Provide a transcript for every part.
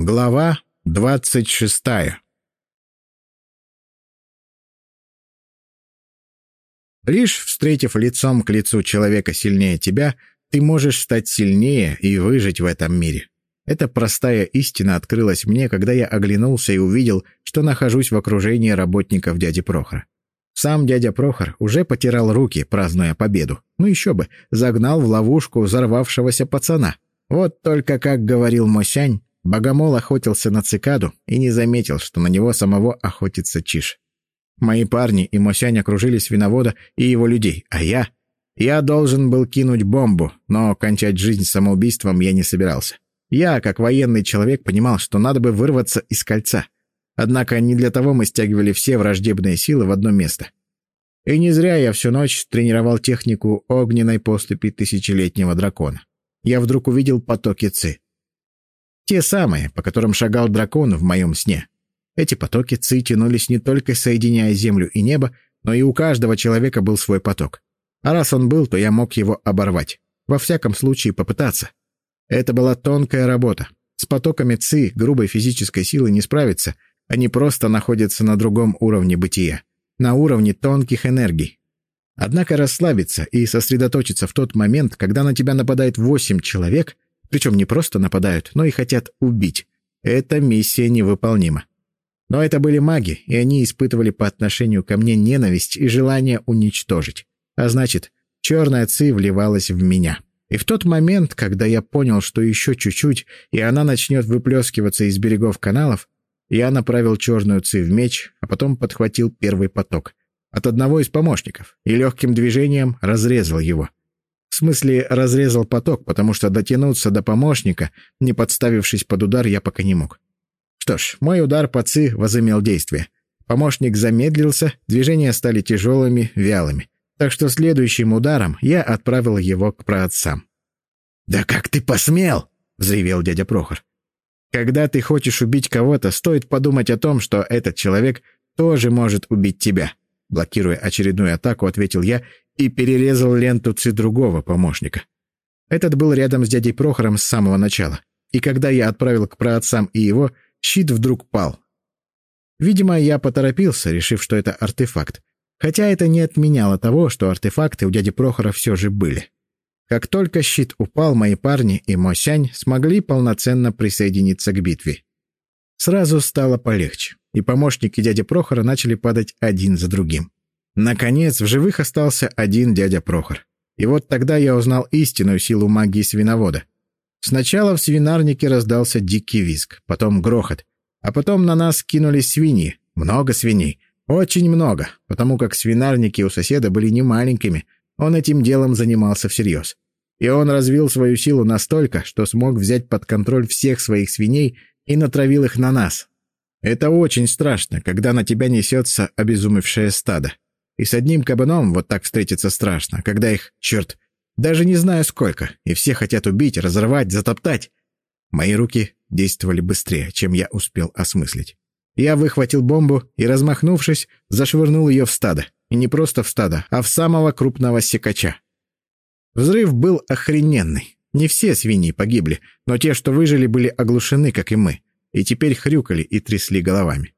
Глава двадцать шестая Лишь встретив лицом к лицу человека сильнее тебя, ты можешь стать сильнее и выжить в этом мире. Эта простая истина открылась мне, когда я оглянулся и увидел, что нахожусь в окружении работников дяди Прохора. Сам дядя Прохор уже потирал руки, празднуя победу. Ну еще бы, загнал в ловушку взорвавшегося пацана. Вот только, как говорил Мосянь, Богомол охотился на цикаду и не заметил, что на него самого охотится чиж. Мои парни и Мосянь окружили свиновода и его людей, а я... Я должен был кинуть бомбу, но кончать жизнь самоубийством я не собирался. Я, как военный человек, понимал, что надо бы вырваться из кольца. Однако не для того мы стягивали все враждебные силы в одно место. И не зря я всю ночь тренировал технику огненной поступи тысячелетнего дракона. Я вдруг увидел потоки ци. Те самые, по которым шагал дракон в моем сне. Эти потоки ци тянулись не только соединяя землю и небо, но и у каждого человека был свой поток. А раз он был, то я мог его оборвать. Во всяком случае, попытаться. Это была тонкая работа. С потоками ци грубой физической силы не справиться, они просто находятся на другом уровне бытия, на уровне тонких энергий. Однако расслабиться и сосредоточиться в тот момент, когда на тебя нападает восемь человек — причем не просто нападают, но и хотят убить. Эта миссия невыполнима. Но это были маги, и они испытывали по отношению ко мне ненависть и желание уничтожить. А значит, черная ци вливалась в меня. И в тот момент, когда я понял, что еще чуть-чуть, и она начнет выплескиваться из берегов каналов, я направил черную ци в меч, а потом подхватил первый поток. От одного из помощников и легким движением разрезал его. Смысле, разрезал поток, потому что дотянуться до помощника, не подставившись под удар, я пока не мог. Что ж, мой удар по ЦИ возымел действие. Помощник замедлился, движения стали тяжелыми, вялыми. Так что следующим ударом я отправил его к праотцам. «Да как ты посмел!» — взревел дядя Прохор. «Когда ты хочешь убить кого-то, стоит подумать о том, что этот человек тоже может убить тебя», Блокируя очередную атаку, ответил я и перерезал ленту ци другого помощника. Этот был рядом с дядей Прохором с самого начала. И когда я отправил к праотцам и его, щит вдруг пал. Видимо, я поторопился, решив, что это артефакт. Хотя это не отменяло того, что артефакты у дяди Прохора все же были. Как только щит упал, мои парни и Мосянь смогли полноценно присоединиться к битве. Сразу стало полегче, и помощники дяди Прохора начали падать один за другим. Наконец, в живых остался один дядя Прохор. И вот тогда я узнал истинную силу магии свиновода. Сначала в свинарнике раздался дикий визг, потом грохот, а потом на нас кинулись свиньи, много свиней, очень много, потому как свинарники у соседа были не маленькими, он этим делом занимался всерьез. И он развил свою силу настолько, что смог взять под контроль всех своих свиней и натравил их на нас. Это очень страшно, когда на тебя несется обезумевшее стадо. И с одним кабаном вот так встретиться страшно, когда их, черт, даже не знаю сколько, и все хотят убить, разорвать, затоптать. Мои руки действовали быстрее, чем я успел осмыслить. Я выхватил бомбу и, размахнувшись, зашвырнул ее в стадо. И не просто в стадо, а в самого крупного секача. Взрыв был охрененный. Не все свиньи погибли, но те, что выжили, были оглушены, как и мы, и теперь хрюкали и трясли головами.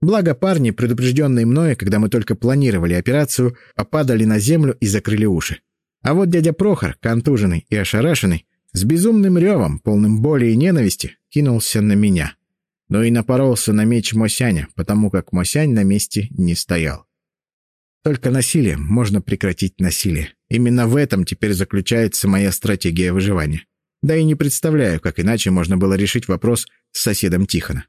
Благо парни, предупрежденные мной, когда мы только планировали операцию, попадали на землю и закрыли уши. А вот дядя Прохор, контуженный и ошарашенный, с безумным ревом, полным боли и ненависти, кинулся на меня. Но и напоролся на меч Мосяня, потому как Мосянь на месте не стоял. Только насилием можно прекратить насилие. Именно в этом теперь заключается моя стратегия выживания. Да и не представляю, как иначе можно было решить вопрос с соседом Тихона.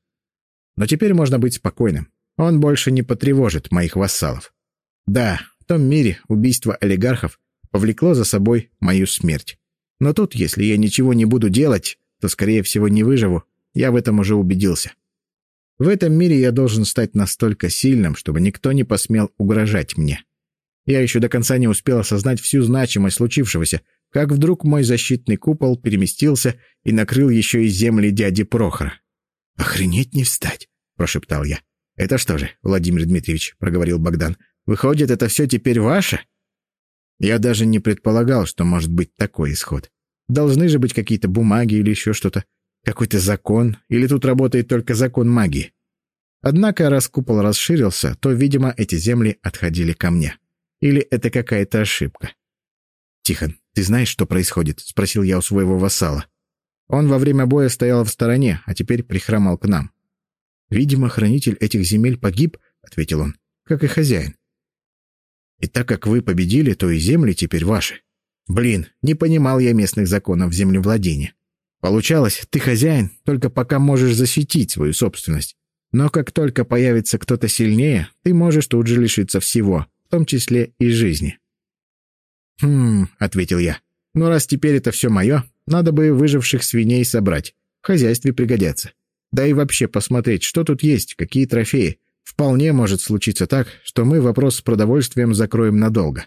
Но теперь можно быть спокойным. Он больше не потревожит моих вассалов. Да, в том мире убийство олигархов повлекло за собой мою смерть. Но тут, если я ничего не буду делать, то, скорее всего, не выживу. Я в этом уже убедился. В этом мире я должен стать настолько сильным, чтобы никто не посмел угрожать мне. Я еще до конца не успел осознать всю значимость случившегося, как вдруг мой защитный купол переместился и накрыл еще и земли дяди Прохора. «Охренеть не встать!» — прошептал я. «Это что же, Владимир Дмитриевич?» — проговорил Богдан. «Выходит, это все теперь ваше?» Я даже не предполагал, что может быть такой исход. Должны же быть какие-то бумаги или еще что-то. Какой-то закон? Или тут работает только закон магии? Однако, раз купол расширился, то, видимо, эти земли отходили ко мне. Или это какая-то ошибка? «Тихон, ты знаешь, что происходит?» — спросил я у своего вассала. Он во время боя стоял в стороне, а теперь прихромал к нам. «Видимо, хранитель этих земель погиб», — ответил он, — «как и хозяин. И так как вы победили, то и земли теперь ваши. Блин, не понимал я местных законов землевладения. Получалось, ты хозяин, только пока можешь защитить свою собственность. Но как только появится кто-то сильнее, ты можешь тут же лишиться всего, в том числе и жизни. «Хм», — ответил я. «Ну, раз теперь это все мое, надо бы выживших свиней собрать. В хозяйстве пригодятся. Да и вообще посмотреть, что тут есть, какие трофеи. Вполне может случиться так, что мы вопрос с продовольствием закроем надолго».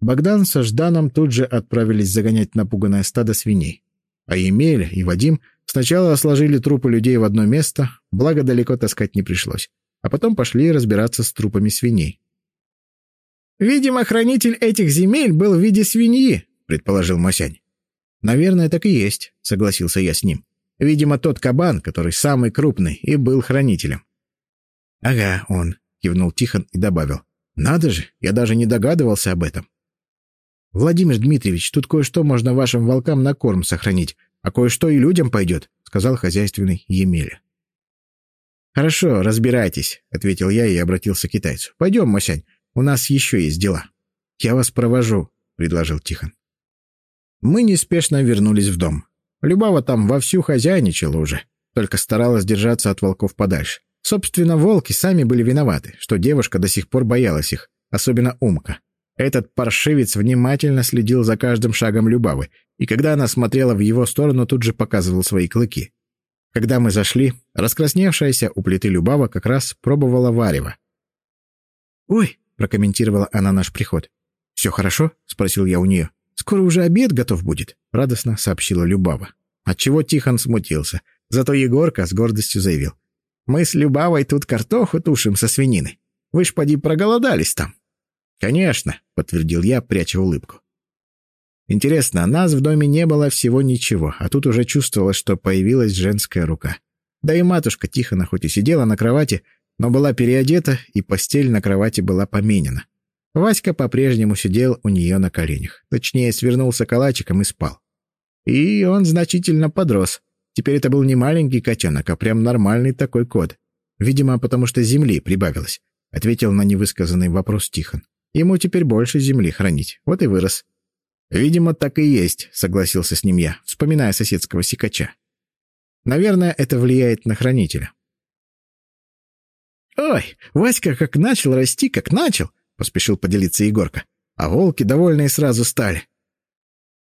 Богдан со Жданом тут же отправились загонять напуганное стадо свиней. А Емель и Вадим Сначала сложили трупы людей в одно место, благо далеко таскать не пришлось, а потом пошли разбираться с трупами свиней. «Видимо, хранитель этих земель был в виде свиньи», — предположил Мосянь. «Наверное, так и есть», — согласился я с ним. «Видимо, тот кабан, который самый крупный, и был хранителем». «Ага, он», — кивнул Тихон и добавил. «Надо же, я даже не догадывался об этом». «Владимир Дмитриевич, тут кое-что можно вашим волкам на корм сохранить, а кое-что и людям пойдет», — сказал хозяйственный Емеля. «Хорошо, разбирайтесь», — ответил я и обратился к китайцу. «Пойдем, Масянь, у нас еще есть дела». «Я вас провожу», — предложил Тихон. Мы неспешно вернулись в дом. Любава там вовсю хозяйничала уже, только старалась держаться от волков подальше. Собственно, волки сами были виноваты, что девушка до сих пор боялась их, особенно Умка. Этот паршивец внимательно следил за каждым шагом Любавы, и когда она смотрела в его сторону, тут же показывал свои клыки. Когда мы зашли, раскрасневшаяся у плиты Любава как раз пробовала варево. «Ой!» — прокомментировала она наш приход. «Все хорошо?» — спросил я у нее. «Скоро уже обед готов будет», — радостно сообщила Любава. Отчего Тихон смутился. Зато Егорка с гордостью заявил. «Мы с Любавой тут картоху тушим со свинины. Вы ж поди проголодались там». «Конечно», — подтвердил я, пряча улыбку. Интересно, нас в доме не было всего ничего, а тут уже чувствовалось, что появилась женская рука. Да и матушка Тихона хоть и сидела на кровати, но была переодета, и постель на кровати была поменена. Васька по-прежнему сидел у нее на коленях. Точнее, свернулся калачиком и спал. И он значительно подрос. Теперь это был не маленький котенок, а прям нормальный такой кот. Видимо, потому что земли прибавилось, — ответил на невысказанный вопрос Тихон. Ему теперь больше земли хранить. Вот и вырос. «Видимо, так и есть», — согласился с ним я, вспоминая соседского сикача. «Наверное, это влияет на хранителя». «Ой, Васька как начал расти, как начал», — поспешил поделиться Егорка. А волки довольные сразу стали.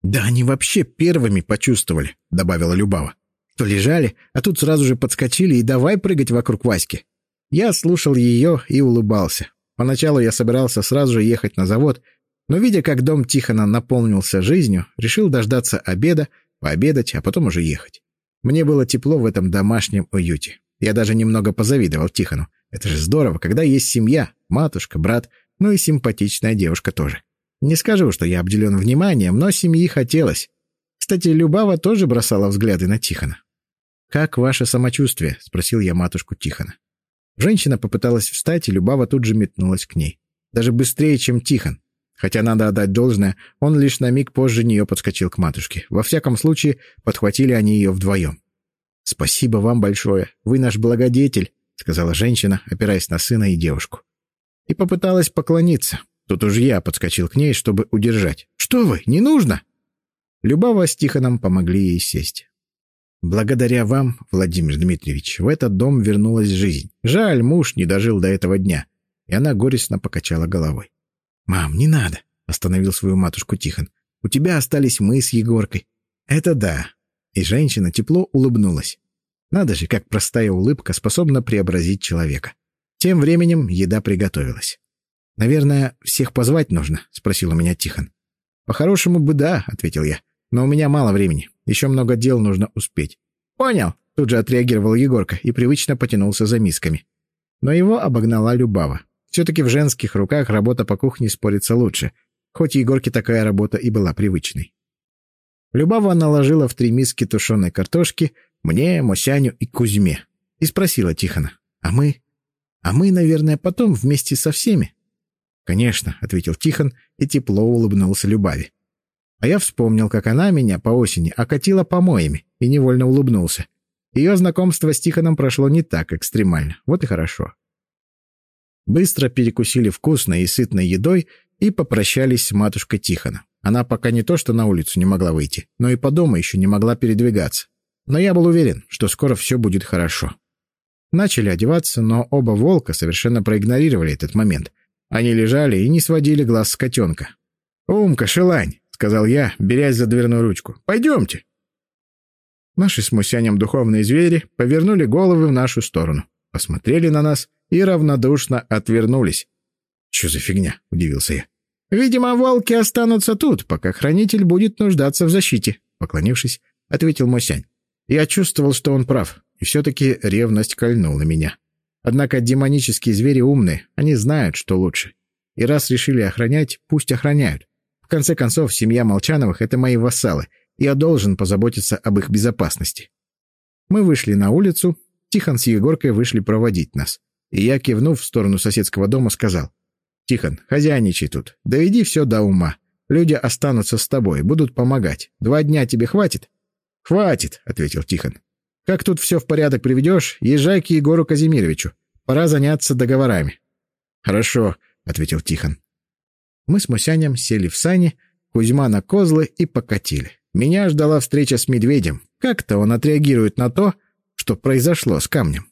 «Да они вообще первыми почувствовали», — добавила Любава. «То лежали, а тут сразу же подскочили и давай прыгать вокруг Васьки». Я слушал ее и улыбался. Поначалу я собирался сразу же ехать на завод, но, видя, как дом Тихона наполнился жизнью, решил дождаться обеда, пообедать, а потом уже ехать. Мне было тепло в этом домашнем уюте. Я даже немного позавидовал Тихону. Это же здорово, когда есть семья, матушка, брат, ну и симпатичная девушка тоже. Не скажу, что я обделен вниманием, но семьи хотелось. Кстати, Любава тоже бросала взгляды на Тихона. «Как ваше самочувствие?» — спросил я матушку Тихона. Женщина попыталась встать, и Любава тут же метнулась к ней. Даже быстрее, чем Тихон. Хотя надо отдать должное, он лишь на миг позже нее подскочил к матушке. Во всяком случае, подхватили они ее вдвоем. «Спасибо вам большое. Вы наш благодетель», — сказала женщина, опираясь на сына и девушку. И попыталась поклониться. Тут уж я подскочил к ней, чтобы удержать. «Что вы, не нужно?» Любава с Тихоном помогли ей сесть. Благодаря вам, Владимир Дмитриевич, в этот дом вернулась жизнь. Жаль, муж не дожил до этого дня. И она горестно покачала головой. «Мам, не надо», — остановил свою матушку Тихон. «У тебя остались мы с Егоркой». «Это да». И женщина тепло улыбнулась. Надо же, как простая улыбка способна преобразить человека. Тем временем еда приготовилась. «Наверное, всех позвать нужно?» — спросил у меня Тихон. «По-хорошему бы да», — ответил я. «Но у меня мало времени. Еще много дел нужно успеть». «Понял», — тут же отреагировал Егорка и привычно потянулся за мисками. Но его обогнала Любава. Все-таки в женских руках работа по кухне спорится лучше, хоть Егорке такая работа и была привычной. Любава наложила в три миски тушеной картошки мне, Мосяню и Кузьме и спросила Тихона, «А мы? А мы, наверное, потом вместе со всеми?» «Конечно», — ответил Тихон и тепло улыбнулся Любави. А я вспомнил, как она меня по осени окатила помоями и невольно улыбнулся. Ее знакомство с Тихоном прошло не так экстремально. Вот и хорошо. Быстро перекусили вкусной и сытной едой и попрощались с матушкой Тихона. Она пока не то что на улицу не могла выйти, но и по дому еще не могла передвигаться. Но я был уверен, что скоро все будет хорошо. Начали одеваться, но оба волка совершенно проигнорировали этот момент. Они лежали и не сводили глаз с котенка. «Умка, шелань!» — сказал я, берясь за дверную ручку. «Пойдемте!» Наши с Мусянем духовные звери повернули головы в нашу сторону, посмотрели на нас и равнодушно отвернулись. «Что за фигня?» — удивился я. «Видимо, волки останутся тут, пока хранитель будет нуждаться в защите», — поклонившись, ответил Мусянь. Я чувствовал, что он прав, и все-таки ревность кольнула меня. Однако демонические звери умные, они знают, что лучше. И раз решили охранять, пусть охраняют. В конце концов, семья Молчановых — это мои вассалы, и я должен позаботиться об их безопасности. Мы вышли на улицу, Тихон с Егоркой вышли проводить нас. И я, кивнув в сторону соседского дома, сказал, «Тихон, хозяйничай тут, доведи все до ума. Люди останутся с тобой, будут помогать. Два дня тебе хватит?» «Хватит», — ответил Тихон. «Как тут все в порядок приведешь, езжай к Егору Казимировичу. Пора заняться договорами». «Хорошо», — ответил Тихон. Мы с Мусянем сели в сани, Кузьма на козлы и покатили. Меня ждала встреча с медведем. Как-то он отреагирует на то, что произошло с камнем.